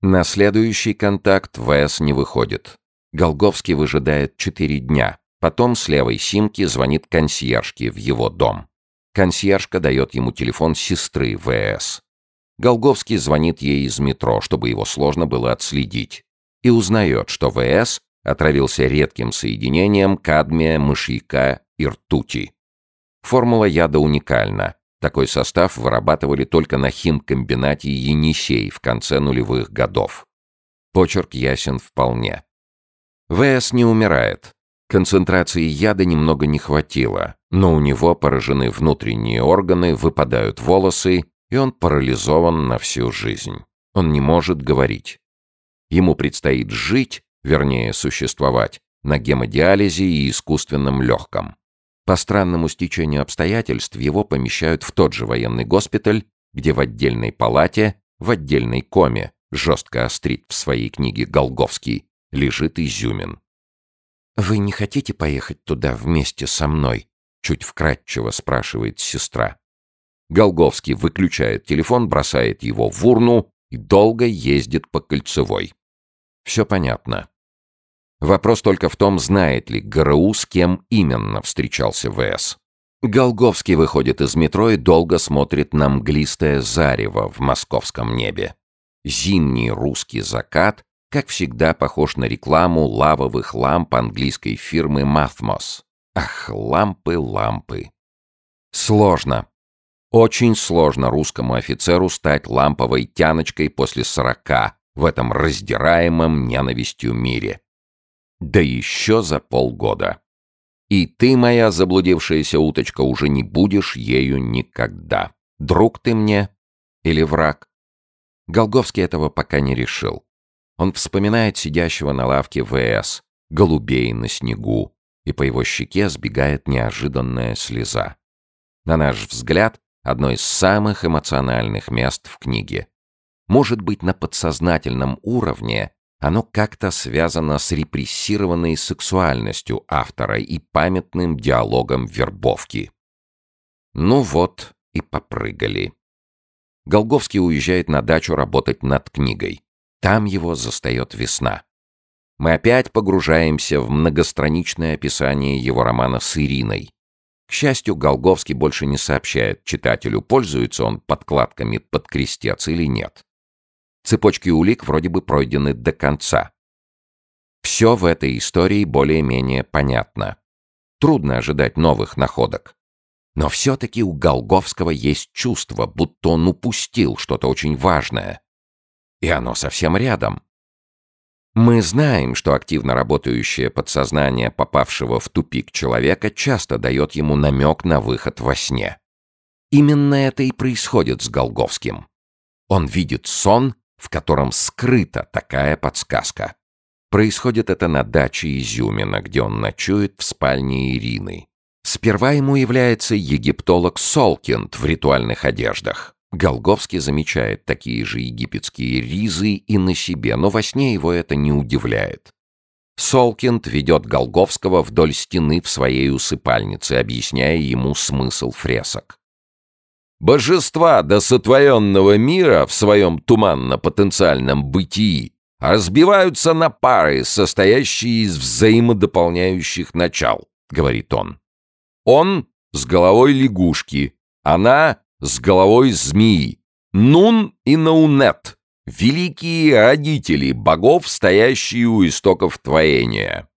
На следующий контакт ВС не выходит. Голговский выжидает четыре дня. Потом с левой симки звонит консьержке в его дом. Консьержка дает ему телефон сестры ВС. Голговский звонит ей из метро, чтобы его сложно было отследить. И узнает, что ВС отравился редким соединением кадмия, мышьяка и ртути. Формула яда уникальна. Такой состав вырабатывали только на химкомбинате «Енисей» в конце нулевых годов. Почерк ясен вполне. ВС не умирает. Концентрации яда немного не хватило, но у него поражены внутренние органы, выпадают волосы, и он парализован на всю жизнь. Он не может говорить. Ему предстоит жить, вернее, существовать, на гемодиализе и искусственном легком. По странному стечению обстоятельств его помещают в тот же военный госпиталь, где в отдельной палате, в отдельной коме, жестко острит в своей книге Голговский, лежит Изюмин. «Вы не хотите поехать туда вместе со мной?» Чуть вкратчиво спрашивает сестра. Голговский выключает телефон, бросает его в урну и долго ездит по кольцевой. Все понятно. Вопрос только в том, знает ли ГРУ, с кем именно встречался ВС. Голговский выходит из метро и долго смотрит на мглистое зарево в московском небе. Зимний русский закат, как всегда, похож на рекламу лавовых ламп английской фирмы Mathmos. Ах, лампы, лампы. Сложно. Очень сложно русскому офицеру стать ламповой тяночкой после сорока в этом раздираемом ненавистью мире. Да еще за полгода. И ты, моя заблудившаяся уточка, уже не будешь ею никогда. Друг ты мне или враг? Голговский этого пока не решил. Он вспоминает сидящего на лавке ВС, голубей на снегу, и по его щеке сбегает неожиданная слеза. На наш взгляд, одно из самых эмоциональных мест в книге. Может быть, на подсознательном уровне оно как-то связано с репрессированной сексуальностью автора и памятным диалогом вербовки. Ну вот и попрыгали. Голговский уезжает на дачу работать над книгой. Там его застает весна. Мы опять погружаемся в многостраничное описание его романа с Ириной. К счастью, Голговский больше не сообщает читателю, пользуется он подкладками под крестец или нет. Цепочки улик вроде бы пройдены до конца. Все в этой истории более-менее понятно. Трудно ожидать новых находок. Но все-таки у Голговского есть чувство, будто он упустил что-то очень важное. И оно совсем рядом. Мы знаем, что активно работающее подсознание попавшего в тупик человека часто дает ему намек на выход во сне. Именно это и происходит с Голговским. Он видит сон в котором скрыта такая подсказка. Происходит это на даче Изюмина, где он ночует в спальне Ирины. Сперва ему является египтолог Солкинд в ритуальных одеждах. Голговский замечает такие же египетские ризы и на себе, но во сне его это не удивляет. Солкинд ведет Голговского вдоль стены в своей усыпальнице, объясняя ему смысл фресок. Божества до сотворенного мира в своем туманно-потенциальном бытии разбиваются на пары, состоящие из взаимодополняющих начал, говорит он. Он с головой лягушки, она с головой змеи. Нун и Наунет — великие родители богов, стоящие у истоков творения.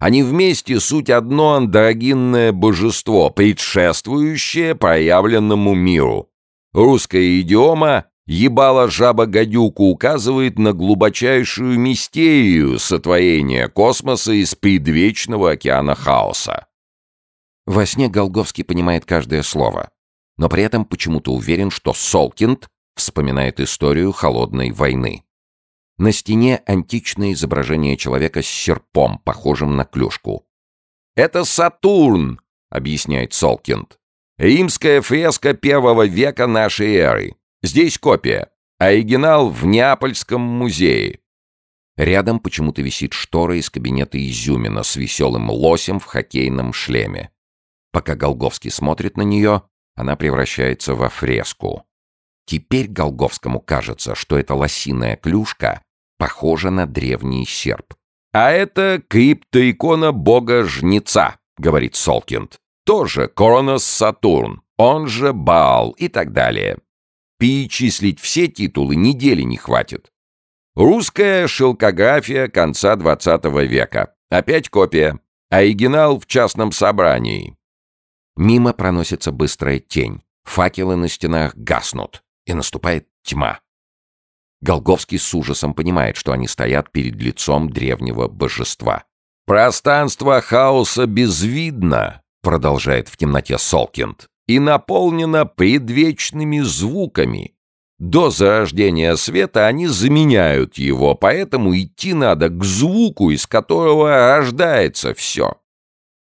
Они вместе суть одно андрогинное божество, предшествующее проявленному миру. Русская идиома «ебала жаба-гадюку» указывает на глубочайшую мистерию сотворения космоса из предвечного океана хаоса. Во сне Голговский понимает каждое слово, но при этом почему-то уверен, что Солкинд вспоминает историю холодной войны. На стене античное изображение человека с серпом, похожим на клюшку. «Это Сатурн!» — объясняет Солкинд. «Римская фреска первого века нашей эры. Здесь копия. Оригинал в Неапольском музее». Рядом почему-то висит штора из кабинета Изюмина с веселым лосем в хоккейном шлеме. Пока Голговский смотрит на нее, она превращается во фреску. Теперь Голговскому кажется, что эта лосиная клюшка похожа на древний серп. «А это криптоикона бога-жнеца», — говорит Солкинд. «Тоже Коронос Сатурн, он же Баал и так далее. Перечислить все титулы недели не хватит. Русская шелкография конца XX века. Опять копия. Оригинал в частном собрании. Мимо проносится быстрая тень. Факелы на стенах гаснут. И наступает тьма. Голговский с ужасом понимает, что они стоят перед лицом древнего божества. «Пространство хаоса безвидно», — продолжает в темноте Солкинд, «и наполнено предвечными звуками. До зарождения света они заменяют его, поэтому идти надо к звуку, из которого рождается все».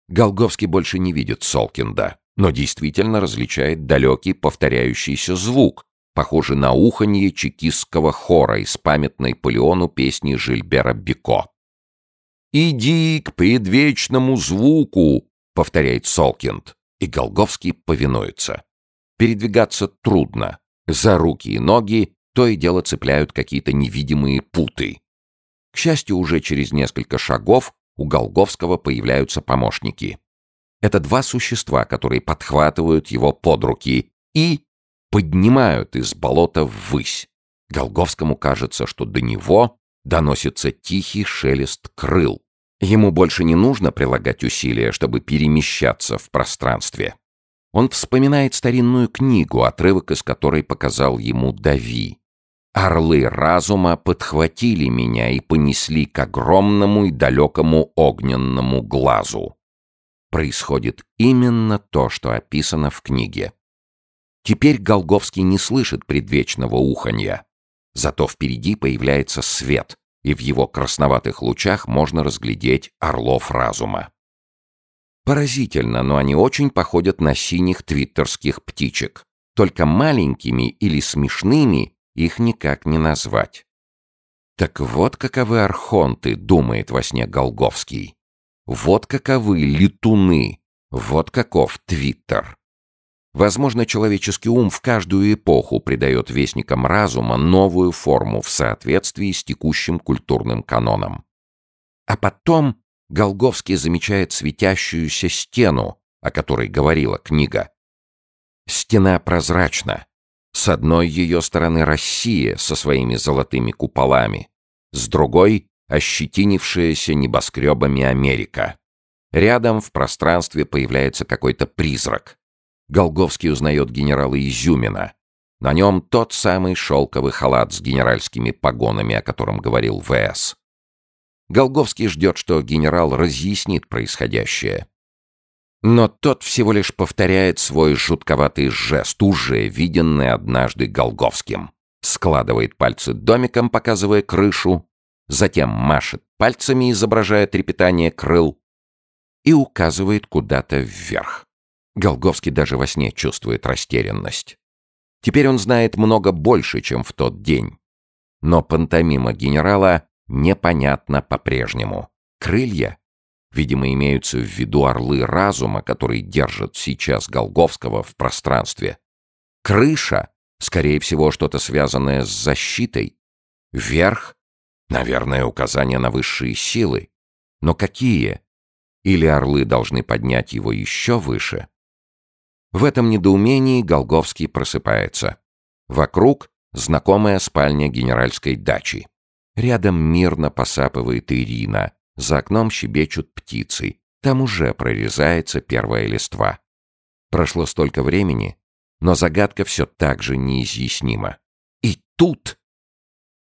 Голговский больше не видит Солкинда, но действительно различает далекий повторяющийся звук, похожий на уханье чекистского хора из памятной Полеону песни Жильбера Бико. «Иди к предвечному звуку!» — повторяет Солкинд, и Голговский повинуется. Передвигаться трудно. За руки и ноги то и дело цепляют какие-то невидимые путы. К счастью, уже через несколько шагов у Голговского появляются помощники. Это два существа, которые подхватывают его под руки и поднимают из болота ввысь. Голговскому кажется, что до него доносится тихий шелест крыл. Ему больше не нужно прилагать усилия, чтобы перемещаться в пространстве. Он вспоминает старинную книгу, отрывок из которой показал ему Дави. Орлы разума подхватили меня и понесли к огромному и далекому огненному глазу. Происходит именно то, что описано в книге. Теперь Голговский не слышит предвечного уханья. Зато впереди появляется свет, и в его красноватых лучах можно разглядеть орлов разума. Поразительно, но они очень походят на синих твиттерских птичек. Только маленькими или смешными их никак не назвать. Так вот каковы архонты, думает во сне Голговский. Вот каковы летуны, вот каков Твиттер. Возможно, человеческий ум в каждую эпоху придает вестникам разума новую форму в соответствии с текущим культурным каноном. А потом Голговский замечает светящуюся стену, о которой говорила книга. Стена прозрачна, с одной ее стороны Россия со своими золотыми куполами, с другой — ощетинившаяся небоскребами Америка. Рядом в пространстве появляется какой-то призрак. Голговский узнает генерала Изюмина. На нем тот самый шелковый халат с генеральскими погонами, о котором говорил ВС. Голговский ждет, что генерал разъяснит происходящее. Но тот всего лишь повторяет свой жутковатый жест, уже виденный однажды Голговским. Складывает пальцы домиком, показывая крышу, затем машет пальцами, изображая трепетание крыл, и указывает куда-то вверх. Голговский даже во сне чувствует растерянность. Теперь он знает много больше, чем в тот день. Но пантомима генерала непонятна по-прежнему. Крылья Видимо, имеются в виду орлы разума, которые держат сейчас Голговского в пространстве. Крыша, скорее всего, что-то связанное с защитой. Верх, наверное, указание на высшие силы. Но какие? Или орлы должны поднять его еще выше? В этом недоумении Голговский просыпается. Вокруг знакомая спальня генеральской дачи. Рядом мирно посапывает Ирина, за окном щебечут птицы. Там уже прорезается первая листва. Прошло столько времени, но загадка все так же неизъяснима. И тут...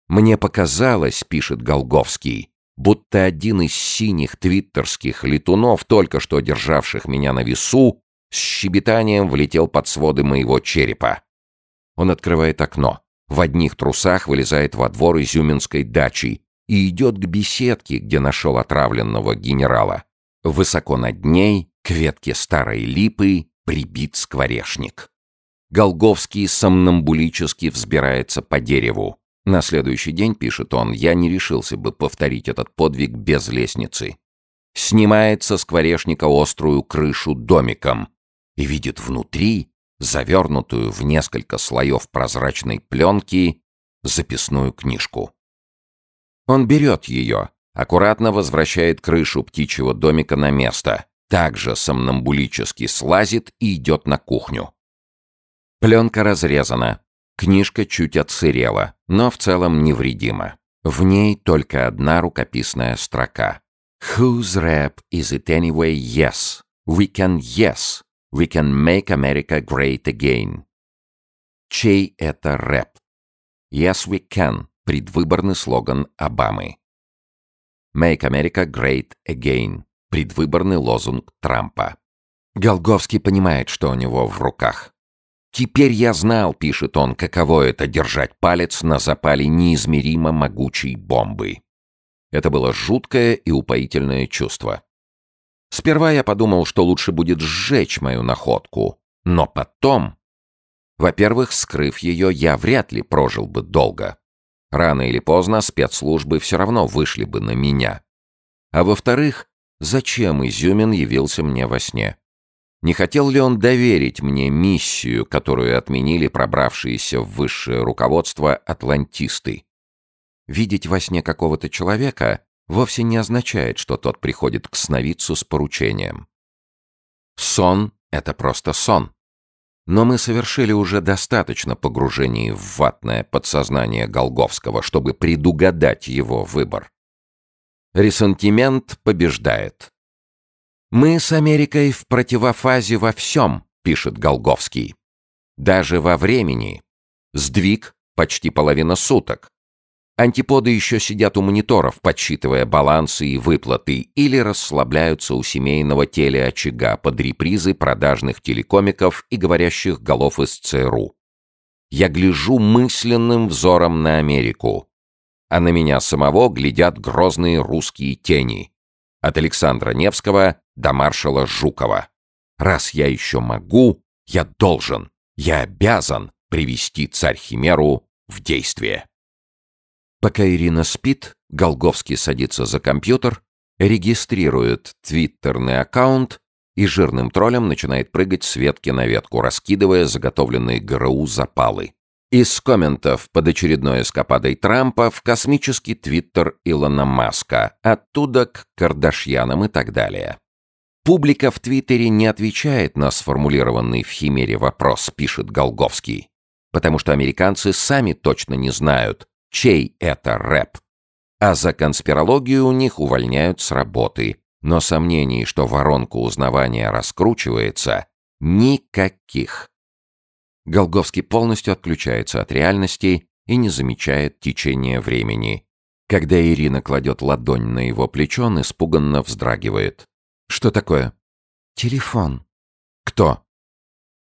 «Мне показалось, — пишет Голговский, — будто один из синих твиттерских летунов, только что державших меня на весу, с щебетанием влетел под своды моего черепа. Он открывает окно. В одних трусах вылезает во двор изюминской дачи и идет к беседке, где нашел отравленного генерала. Высоко над ней, к ветке старой липы, прибит скворешник. Голговский сомнамбулически взбирается по дереву. На следующий день, пишет он, я не решился бы повторить этот подвиг без лестницы. Снимает со скворечника острую крышу домиком и видит внутри завернутую в несколько слоев прозрачной пленки, записную книжку. Он берет ее, аккуратно возвращает крышу птичьего домика на место, также сомнамбулически слазит и идет на кухню. Пленка разрезана, книжка чуть отсырела, но в целом невредима. В ней только одна рукописная строка. Whose rap is it anyway? Yes. We can yes. We can make America great again. Чей это рэп? Yes, we can. Предвыборный слоган Обамы. Make America great again. Предвыборный лозунг Трампа. Голговский понимает, что у него в руках. «Теперь я знал», — пишет он, — «каково это держать палец на запале неизмеримо могучей бомбы». Это было жуткое и упоительное чувство. Сперва я подумал, что лучше будет сжечь мою находку, но потом... Во-первых, скрыв ее, я вряд ли прожил бы долго. Рано или поздно спецслужбы все равно вышли бы на меня. А во-вторых, зачем Изюмин явился мне во сне? Не хотел ли он доверить мне миссию, которую отменили пробравшиеся в высшее руководство атлантисты? Видеть во сне какого-то человека вовсе не означает, что тот приходит к сновидцу с поручением. Сон — это просто сон. Но мы совершили уже достаточно погружений в ватное подсознание Голговского, чтобы предугадать его выбор. Ресентимент побеждает. «Мы с Америкой в противофазе во всем», — пишет Голговский. «Даже во времени. Сдвиг почти половина суток. Антиподы еще сидят у мониторов, подсчитывая балансы и выплаты, или расслабляются у семейного телеочага под репризы продажных телекомиков и говорящих голов из ЦРУ. Я гляжу мысленным взором на Америку, а на меня самого глядят грозные русские тени. От Александра Невского до маршала Жукова. Раз я еще могу, я должен, я обязан привести царь-химеру в действие. Пока Ирина спит, Голговский садится за компьютер, регистрирует твиттерный аккаунт и жирным троллем начинает прыгать с ветки на ветку, раскидывая заготовленные ГРУ запалы. Из комментов под очередной эскападой Трампа в космический твиттер Илона Маска, оттуда к Кардашьянам и так далее. Публика в Твиттере не отвечает на сформулированный в Химере вопрос, пишет Голговский, потому что американцы сами точно не знают, чей это рэп. А за конспирологию у них увольняют с работы, но сомнений, что воронка узнавания раскручивается, никаких. Голговский полностью отключается от реальности и не замечает течения времени. Когда Ирина кладет ладонь на его плечо, он испуганно вздрагивает. «Что такое?» «Телефон». «Кто?»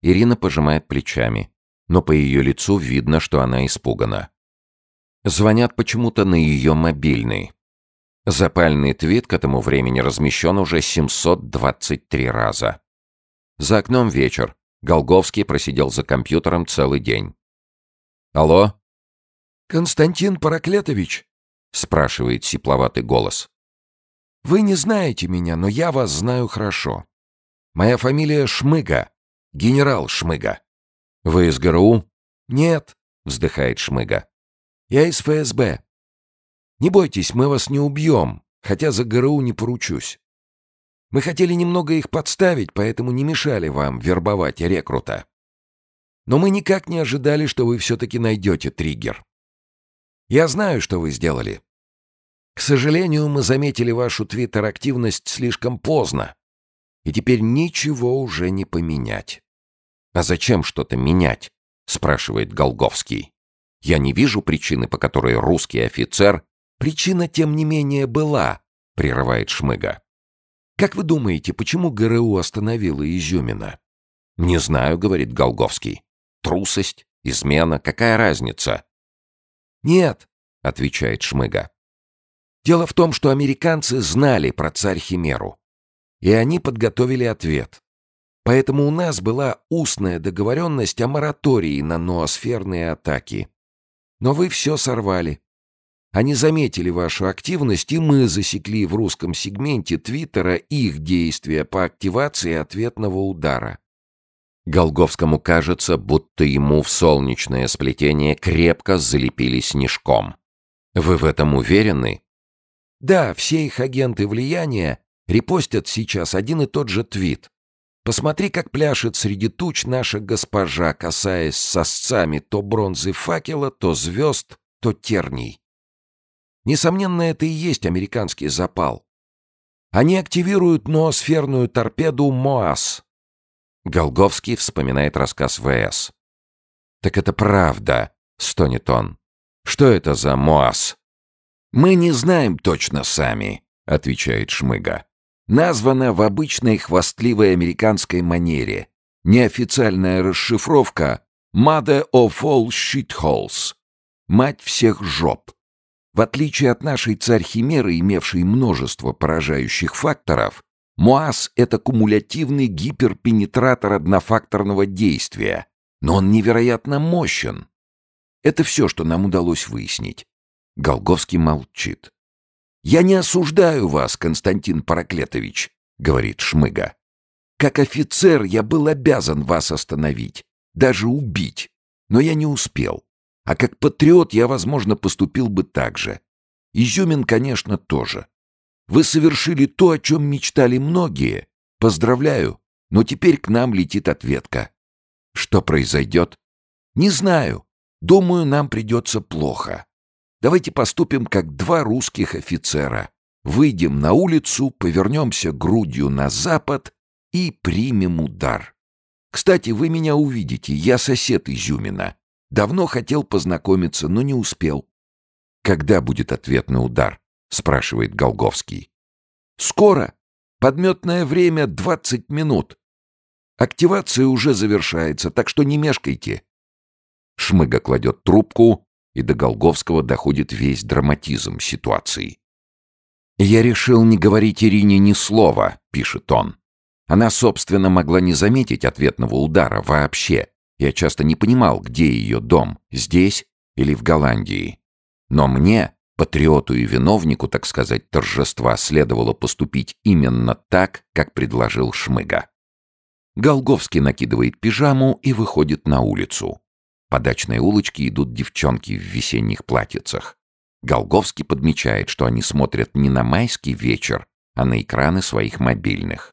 Ирина пожимает плечами, но по ее лицу видно, что она испугана. Звонят почему-то на ее мобильный. Запальный твит к этому времени размещен уже 723 раза. За окном вечер. Голговский просидел за компьютером целый день. «Алло?» «Константин Параклетович?» — спрашивает сипловатый голос. Вы не знаете меня, но я вас знаю хорошо. Моя фамилия Шмыга, генерал Шмыга. Вы из ГРУ? Нет, вздыхает Шмыга. Я из ФСБ. Не бойтесь, мы вас не убьем, хотя за ГРУ не поручусь. Мы хотели немного их подставить, поэтому не мешали вам вербовать рекрута. Но мы никак не ожидали, что вы все-таки найдете триггер. Я знаю, что вы сделали. К сожалению, мы заметили вашу твиттер-активность слишком поздно, и теперь ничего уже не поменять. «А зачем что-то менять?» — спрашивает Голговский. «Я не вижу причины, по которой русский офицер...» «Причина, тем не менее, была», — прерывает Шмыга. «Как вы думаете, почему ГРУ остановила Изюмина?» «Не знаю», — говорит Голговский. «Трусость? Измена? Какая разница?» «Нет», — отвечает Шмыга. Дело в том, что американцы знали про царь Химеру, и они подготовили ответ. Поэтому у нас была устная договоренность о моратории на ноосферные атаки. Но вы все сорвали. Они заметили вашу активность, и мы засекли в русском сегменте Твиттера их действия по активации ответного удара. Голговскому кажется, будто ему в солнечное сплетение крепко залепили снежком. Вы в этом уверены? Да, все их агенты влияния репостят сейчас один и тот же твит. Посмотри, как пляшет среди туч наша госпожа, касаясь сосцами то бронзы факела, то звезд, то терний. Несомненно, это и есть американский запал. Они активируют ноосферную торпеду МОАС. Голговский вспоминает рассказ ВС. «Так это правда», — стонет он. «Что это за МОАС?» «Мы не знаем точно сами», — отвечает Шмыга. «Названо в обычной хвастливой американской манере. Неофициальная расшифровка «Mother of all shitholes» — «Мать всех жоп». В отличие от нашей царь-химеры, имевшей множество поражающих факторов, МОАС — это кумулятивный гиперпенетратор однофакторного действия, но он невероятно мощен. Это все, что нам удалось выяснить. Голговский молчит. «Я не осуждаю вас, Константин Параклетович», — говорит Шмыга. «Как офицер я был обязан вас остановить, даже убить, но я не успел. А как патриот я, возможно, поступил бы так же. Изюмин, конечно, тоже. Вы совершили то, о чем мечтали многие. Поздравляю, но теперь к нам летит ответка. Что произойдет? Не знаю. Думаю, нам придется плохо. Давайте поступим как два русских офицера. Выйдем на улицу, повернемся грудью на запад и примем удар. Кстати, вы меня увидите, я сосед Изюмина. Давно хотел познакомиться, но не успел. «Когда будет ответный удар?» — спрашивает Голговский. «Скоро. Подметное время — двадцать минут. Активация уже завершается, так что не мешкайте». Шмыга кладет трубку, и до Голговского доходит весь драматизм ситуации. «Я решил не говорить Ирине ни слова», — пишет он. Она, собственно, могла не заметить ответного удара вообще, я часто не понимал, где ее дом, здесь или в Голландии. Но мне, патриоту и виновнику, так сказать, торжества, следовало поступить именно так, как предложил Шмыга. Голговский накидывает пижаму и выходит на улицу. По дачной улочке идут девчонки в весенних платьицах. Голговский подмечает, что они смотрят не на майский вечер, а на экраны своих мобильных.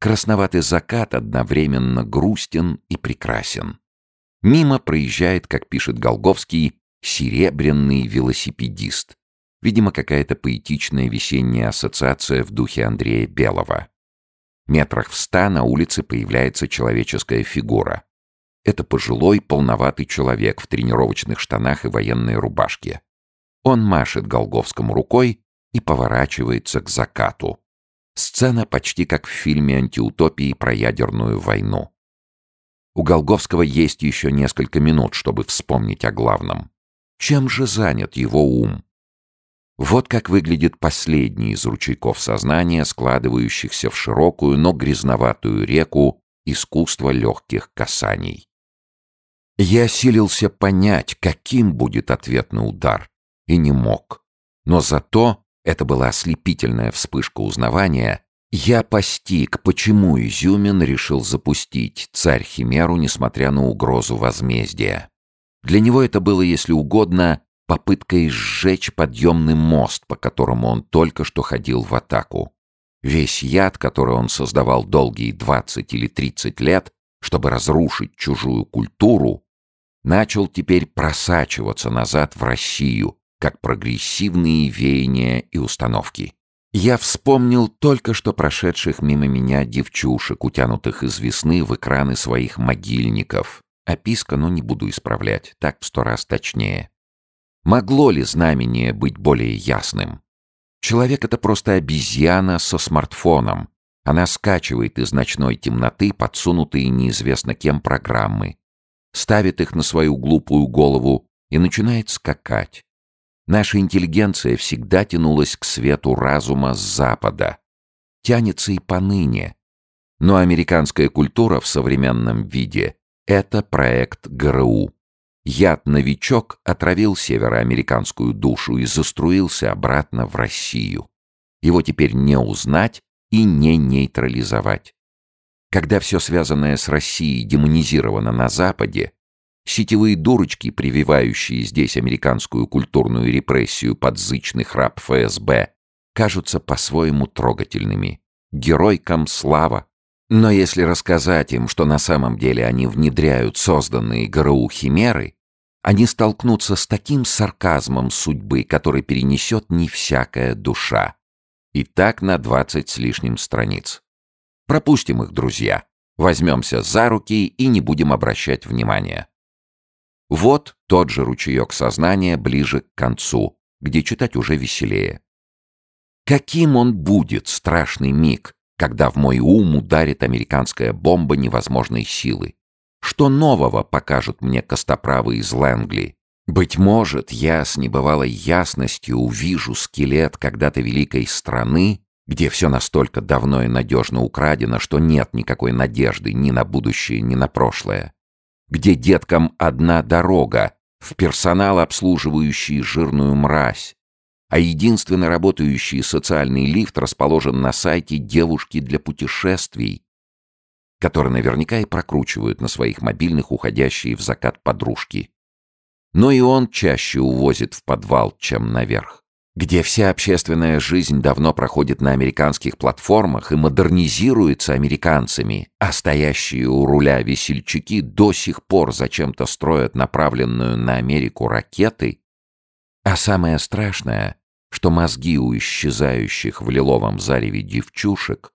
Красноватый закат одновременно грустен и прекрасен. Мимо проезжает, как пишет Голговский, серебряный велосипедист. Видимо, какая-то поэтичная весенняя ассоциация в духе Андрея Белого. Метрах в ста на улице появляется человеческая фигура. Это пожилой, полноватый человек в тренировочных штанах и военной рубашке. Он машет Голговскому рукой и поворачивается к закату. Сцена почти как в фильме антиутопии про ядерную войну. У Голговского есть еще несколько минут, чтобы вспомнить о главном. Чем же занят его ум? Вот как выглядит последний из ручейков сознания, складывающихся в широкую, но грязноватую реку искусства легких касаний. Я силился понять, каким будет ответный удар, и не мог. Но зато это была ослепительная вспышка узнавания. Я постиг, почему Изюмин решил запустить царь-химеру, несмотря на угрозу возмездия. Для него это было, если угодно, попыткой сжечь подъемный мост, по которому он только что ходил в атаку. Весь яд, который он создавал долгие 20 или 30 лет, чтобы разрушить чужую культуру, начал теперь просачиваться назад в Россию, как прогрессивные веяния и установки. Я вспомнил только что прошедших мимо меня девчушек, утянутых из весны в экраны своих могильников. Описка, ну, не буду исправлять, так в сто раз точнее. Могло ли знамение быть более ясным? Человек — это просто обезьяна со смартфоном. Она скачивает из ночной темноты подсунутые неизвестно кем программы, ставит их на свою глупую голову и начинает скакать. Наша интеллигенция всегда тянулась к свету разума с Запада. Тянется и поныне. Но американская культура в современном виде — это проект ГРУ. Яд-новичок отравил североамериканскую душу и заструился обратно в Россию. Его теперь не узнать и не нейтрализовать. Когда все связанное с Россией демонизировано на Западе, сетевые дурочки, прививающие здесь американскую культурную репрессию под зычный храп ФСБ, кажутся по-своему трогательными. Геройкам слава. Но если рассказать им, что на самом деле они внедряют созданные ГРУ химеры, они столкнутся с таким сарказмом судьбы, который перенесет не всякая душа. И так на двадцать с лишним страниц. Пропустим их, друзья. Возьмемся за руки и не будем обращать внимания. Вот тот же ручеек сознания ближе к концу, где читать уже веселее. Каким он будет, страшный миг, когда в мой ум ударит американская бомба невозможной силы? Что нового покажут мне костоправы из Лэнгли? Быть может, я с небывалой ясностью увижу скелет когда-то великой страны, где все настолько давно и надежно украдено, что нет никакой надежды ни на будущее, ни на прошлое. Где деткам одна дорога, в персонал, обслуживающий жирную мразь, а единственный работающий социальный лифт расположен на сайте «Девушки для путешествий», который наверняка и прокручивают на своих мобильных уходящие в закат подружки. Но и он чаще увозит в подвал, чем наверх где вся общественная жизнь давно проходит на американских платформах и модернизируется американцами, а стоящие у руля весельчаки до сих пор зачем-то строят направленную на Америку ракеты, а самое страшное, что мозги у исчезающих в лиловом зареве девчушек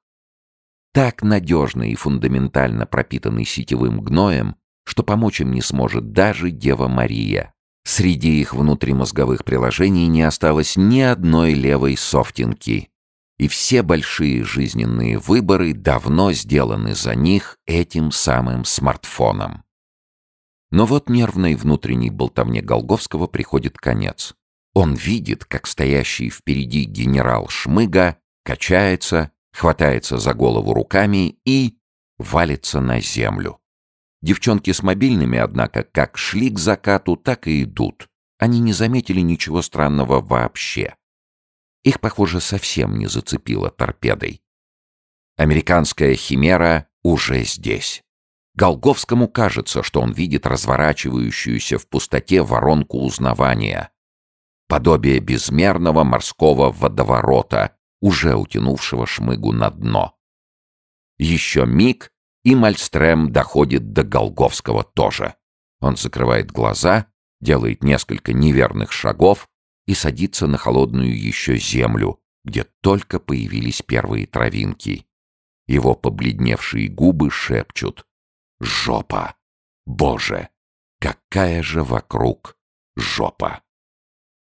так надежно и фундаментально пропитаны сетевым гноем, что помочь им не сможет даже Дева Мария. Среди их внутримозговых приложений не осталось ни одной левой софтинки, и все большие жизненные выборы давно сделаны за них этим самым смартфоном. Но вот нервной внутренней болтовне Голговского приходит конец. Он видит, как стоящий впереди генерал Шмыга качается, хватается за голову руками и валится на землю. Девчонки с мобильными, однако, как шли к закату, так и идут. Они не заметили ничего странного вообще. Их, похоже, совсем не зацепило торпедой. Американская химера уже здесь. Голговскому кажется, что он видит разворачивающуюся в пустоте воронку узнавания. Подобие безмерного морского водоворота, уже утянувшего шмыгу на дно. Еще миг, и Мальстрем доходит до Голговского тоже. Он закрывает глаза, делает несколько неверных шагов и садится на холодную еще землю, где только появились первые травинки. Его побледневшие губы шепчут «Жопа! Боже! Какая же вокруг жопа!»